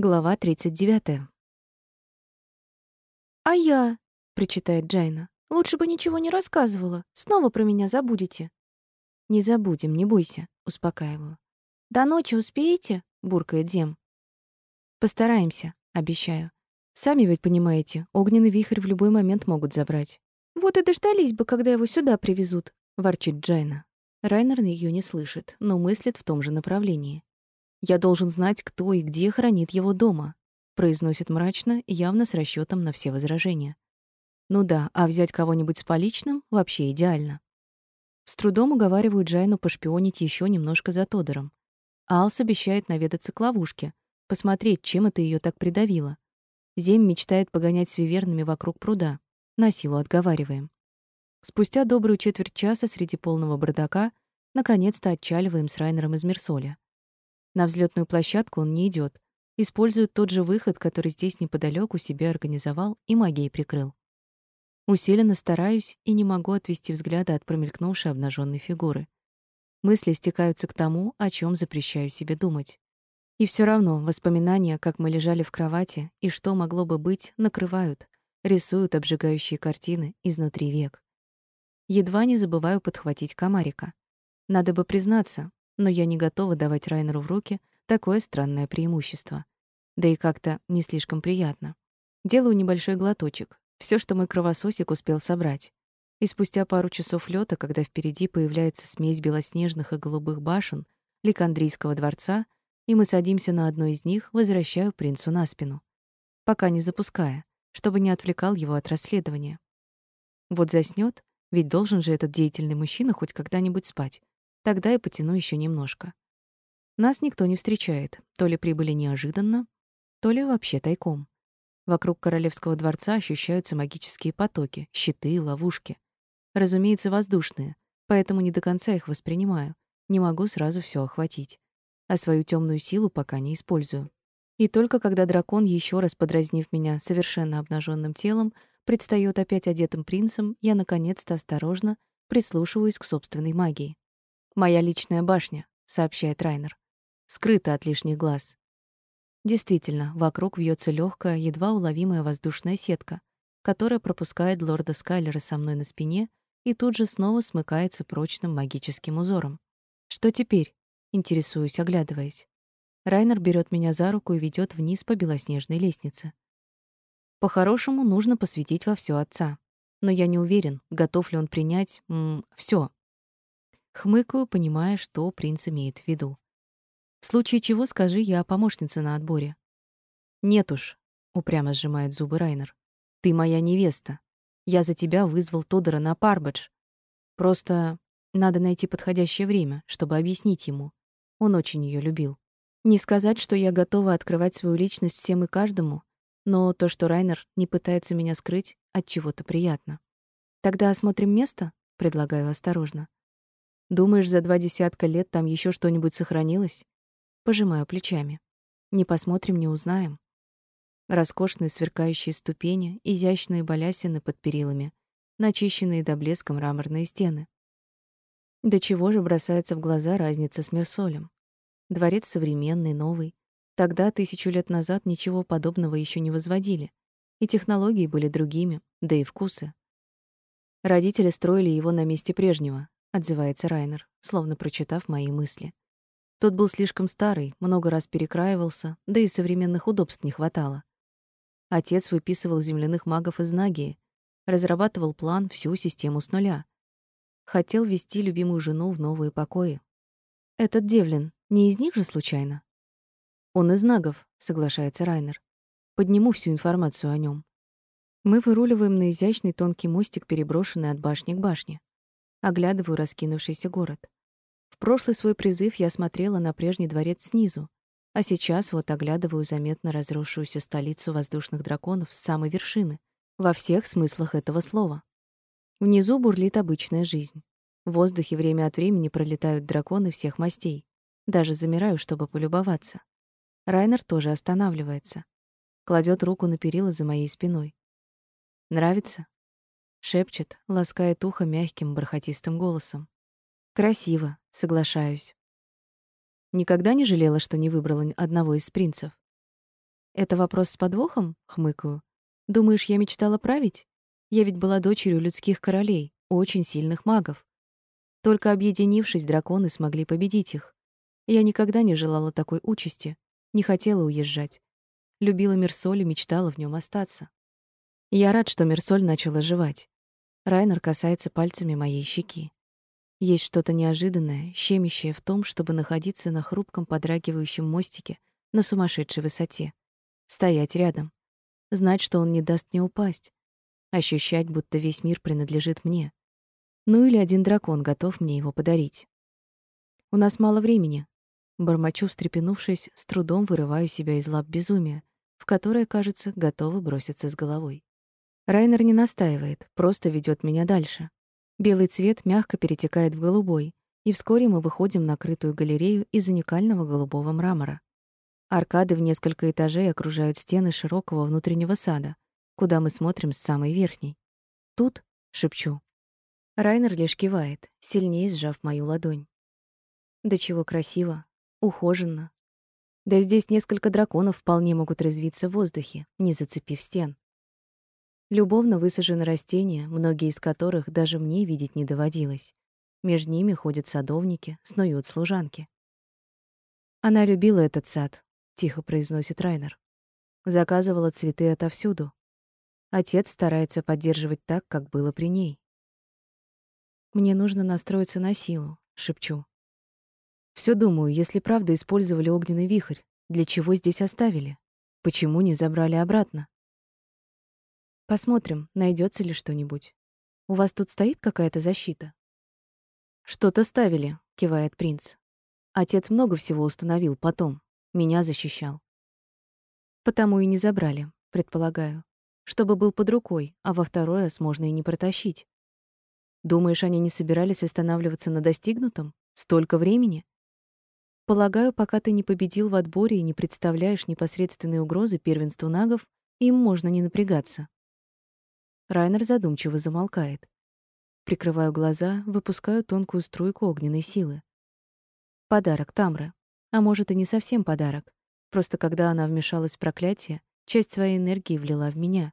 Глава 39. «А я?» — причитает Джайна. «Лучше бы ничего не рассказывала. Снова про меня забудете». «Не забудем, не бойся», — успокаиваю. «До ночи успеете?» — буркает Зем. «Постараемся», — обещаю. «Сами ведь понимаете, огненный вихрь в любой момент могут забрать». «Вот и дождались бы, когда его сюда привезут», — ворчит Джайна. Райнер ее не слышит, но мыслит в том же направлении. Я должен знать, кто и где хранит его дома, произносит мрачно, явно с расчетом на все возражения. Ну да, а взять кого-нибудь с поличным вообще идеально. С трудом уговариваю Джайну пошпионить еще немножко за Тодором. Алс обещает наведаться к ловушке, посмотреть, чем это ее так придавило. Зем мечтает погонять с вивернами вокруг пруда. На силу отговариваем. Спустя добрую четверть часа среди полного бардака наконец-то отчаливаем с Райнером из Мерсоля. На взлетную площадку он не идет, использует тот же выход, который здесь неподалеку себе организовал и магией прикрыл. Усиленно стараюсь и не могу отвести взгляда от промелькнувшей обнаженной фигуры. Мысли стекаются к тому, о чем запрещаю себе думать. И все равно воспоминания, как мы лежали в кровати и что могло бы быть, накрывают, рисуют обжигающие картины изнутри век. Едва не забываю подхватить комарика. Надо бы признаться, но я не готова давать Райнеру в руки такое странное преимущество. Да и как-то не слишком приятно. Делаю небольшой глоточек, все, что мой кровососик успел собрать. И спустя пару часов лёта, когда впереди появляется смесь белоснежных и голубых башен Ликандрийского дворца, и мы садимся на одной из них, возвращаю принцу на спину, пока не запуская, чтобы не отвлекал его от расследования. Вот заснёт, ведь должен же этот деятельный мужчина хоть когда-нибудь спать. Тогда я потяну еще немножко. Нас никто не встречает. То ли прибыли неожиданно, то ли вообще тайком. Вокруг королевского дворца ощущаются магические потоки, щиты, ловушки. Разумеется, воздушные, поэтому не до конца их воспринимаю. Не могу сразу все охватить. А свою темную силу пока не использую. И только когда дракон, еще раз подразнив меня совершенно обнаженным телом, предстает опять одетым принцем, я наконец-то осторожно прислушиваюсь к собственной магии. Моя личная башня, сообщает Райнер. Скрыта от лишних глаз. Действительно, вокруг вьется легкая, едва уловимая воздушная сетка, которая пропускает лорда Скайлера со мной на спине и тут же снова смыкается прочным магическим узором. Что теперь? интересуюсь, оглядываясь. Райнер берет меня за руку и ведет вниз по белоснежной лестнице. По-хорошему нужно посвятить во все отца, но я не уверен, готов ли он принять все. Хмыкаю, понимая, что принц имеет в виду. В случае чего скажи я помощнице на отборе. Нет уж, упрямо сжимает зубы Райнер. Ты моя невеста. Я за тебя вызвал Тодора на Парбадж. Просто надо найти подходящее время, чтобы объяснить ему. Он очень ее любил. Не сказать, что я готова открывать свою личность всем и каждому, но то, что Райнер не пытается меня скрыть, от чего-то приятно. Тогда осмотрим место, предлагаю осторожно. Думаешь, за два десятка лет там еще что-нибудь сохранилось? Пожимаю плечами. Не посмотрим, не узнаем. Роскошные сверкающие ступени, изящные балясины под перилами, начищенные до блеска мраморные стены. До чего же бросается в глаза разница с Мерсолем. Дворец современный, новый. Тогда, тысячу лет назад, ничего подобного еще не возводили. И технологии были другими, да и вкусы. Родители строили его на месте прежнего, отзывается Райнер, словно прочитав мои мысли. Тот был слишком старый, много раз перекраивался, да и современных удобств не хватало. Отец выписывал земляных магов из Нагии, разрабатывал план, всю систему с нуля. Хотел вести любимую жену в новые покои. Этот Девлин не из них же случайно? Он из нагов, соглашается Райнер. Подниму всю информацию о нем. Мы выруливаем на изящный тонкий мостик, переброшенный от башни к башне. Оглядываю раскинувшийся город. В прошлый свой призыв я смотрела на прежний дворец снизу, а сейчас вот оглядываю заметно разросшуюся столицу воздушных драконов с самой вершины, во всех смыслах этого слова. Внизу бурлит обычная жизнь. В воздухе время от времени пролетают драконы всех мастей. Даже замираю, чтобы полюбоваться. Райнер тоже останавливается. Кладет руку на перила за моей спиной. Нравится? Шепчет, ласкает ухо мягким бархатистым голосом. Красиво, соглашаюсь. Никогда не жалела, что не выбрала одного из принцев. Это вопрос с подвохом? Хмыкаю. Думаешь, я мечтала править? Я ведь была дочерью людских королей, очень сильных магов. Только объединившись, драконы смогли победить их. Я никогда не желала такой участи, не хотела уезжать. Любила Мерсоль и мечтала в нем остаться. Я рад, что Мерсоль начала оживать. Райнер касается пальцами моей щеки. Есть что-то неожиданное, щемящее в том, чтобы находиться на хрупком подрагивающем мостике на сумасшедшей высоте. Стоять рядом. Знать, что он не даст мне упасть. Ощущать, будто весь мир принадлежит мне. Ну или один дракон готов мне его подарить. У нас мало времени. Бормочу, встрепенувшись, с трудом вырываю себя из лап безумия, в которое, кажется, готова броситься с головой. Райнер не настаивает, просто ведет меня дальше. Белый цвет мягко перетекает в голубой, и вскоре мы выходим на крытую галерею из уникального голубого мрамора. Аркады в несколько этажей окружают стены широкого внутреннего сада, куда мы смотрим с самой верхней. Тут, шепчу. Райнер лишь кивает, сильнее сжав мою ладонь. Да чего красиво, ухоженно. Да здесь несколько драконов вполне могут развиться в воздухе, не зацепив стен. Любовно высажены растения, многие из которых даже мне видеть не доводилось. Между ними ходят садовники, снуют служанки. Она любила этот сад, тихо произносит Райнер. Заказывала цветы отовсюду. Отец старается поддерживать так, как было при ней. Мне нужно настроиться на силу, шепчу. Все думаю, если правда использовали огненный вихрь, для чего здесь оставили? Почему не забрали обратно? Посмотрим, найдется ли что-нибудь. У вас тут стоит какая-то защита? Что-то ставили, кивает принц. Отец много всего установил потом, меня защищал. Потому и не забрали, предполагаю, чтобы был под рукой, а во второй раз можно и не протащить. Думаешь, они не собирались останавливаться на достигнутом? Столько времени? Полагаю, пока ты не победил в отборе и не представляешь непосредственной угрозы первенству нагов, им можно не напрягаться. Райнер задумчиво замолкает. Прикрываю глаза, выпускаю тонкую струйку огненной силы. Подарок Тамры. А может, и не совсем подарок. Просто когда она вмешалась в проклятие, часть своей энергии влила в меня,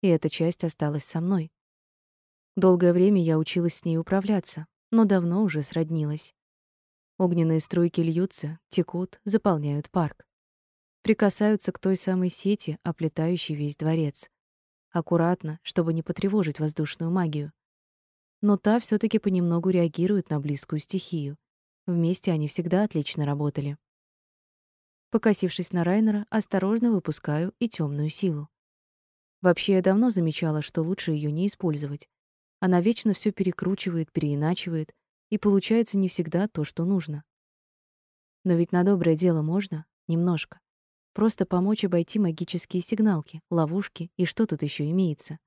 и эта часть осталась со мной. Долгое время я училась с ней управляться, но давно уже сроднилась. Огненные струйки льются, текут, заполняют парк. Прикасаются к той самой сети, оплетающей весь дворец аккуратно, чтобы не потревожить воздушную магию. Но та все таки понемногу реагирует на близкую стихию. Вместе они всегда отлично работали. Покосившись на Райнера, осторожно выпускаю и темную силу. Вообще, я давно замечала, что лучше ее не использовать. Она вечно все перекручивает, переиначивает, и получается не всегда то, что нужно. Но ведь на доброе дело можно немножко. Просто помочь обойти магические сигналки, ловушки и что тут еще имеется.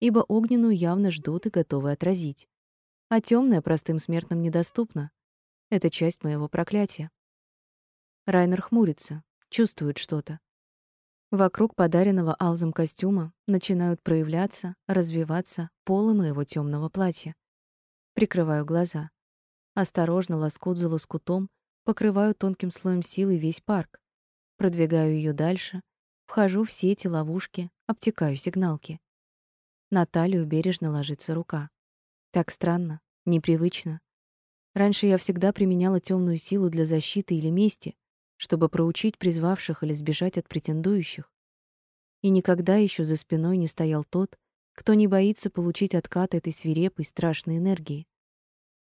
Ибо огненную явно ждут и готовы отразить. А темная простым смертным недоступна. Это часть моего проклятия. Райнер хмурится, чувствует что-то. Вокруг подаренного Алзом костюма начинают проявляться, развиваться полы моего темного платья. Прикрываю глаза. Осторожно, лоскут за лоскутом, покрываю тонким слоем силы весь парк. Продвигаю ее дальше, вхожу в сети ловушки, обтекаю сигналки. На талию бережно ложится рука. Так странно, непривычно. Раньше я всегда применяла темную силу для защиты или мести, чтобы проучить призвавших или сбежать от претендующих. И никогда еще за спиной не стоял тот, кто не боится получить откат этой свирепой, страшной энергии.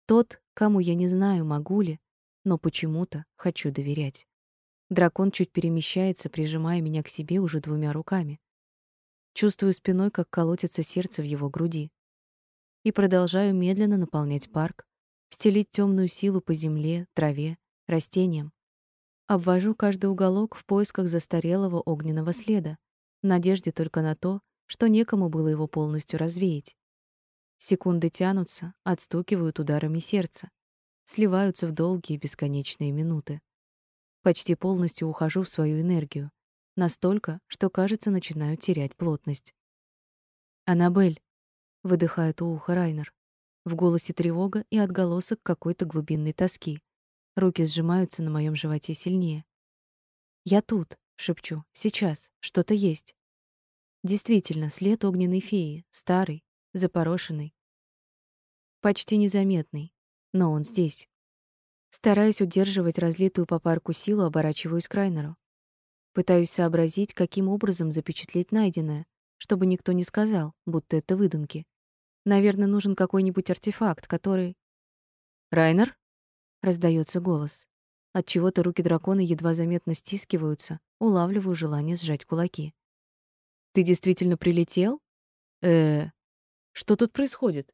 Тот, кому я не знаю, могу ли, но почему-то хочу доверять. Дракон чуть перемещается, прижимая меня к себе уже двумя руками. Чувствую спиной, как колотится сердце в его груди. И продолжаю медленно наполнять парк, стелить темную силу по земле, траве, растениям. Обвожу каждый уголок в поисках застарелого огненного следа, в надежде только на то, что некому было его полностью развеять. Секунды тянутся, отстукивают ударами сердца, сливаются в долгие бесконечные минуты. Почти полностью ухожу в свою энергию, настолько, что, кажется, начинаю терять плотность. Анабель, выдыхает у уха Райнер. В голосе тревога и отголосок какой-то глубинной тоски. Руки сжимаются на моем животе сильнее. Я тут, шепчу. Сейчас. Что-то есть. Действительно, след огненной феи, старый, запорошенный, почти незаметный, но он здесь. Стараясь удерживать разлитую по парку силу, оборачиваюсь к Райнеру. Пытаюсь сообразить, каким образом запечатлеть найденное, чтобы никто не сказал, будто это выдумки. Наверное, нужен какой-нибудь артефакт, который Райнер раздается голос. От чего-то руки дракона едва заметно стискиваются, улавливаю желание сжать кулаки. Ты действительно прилетел? Э, что тут происходит?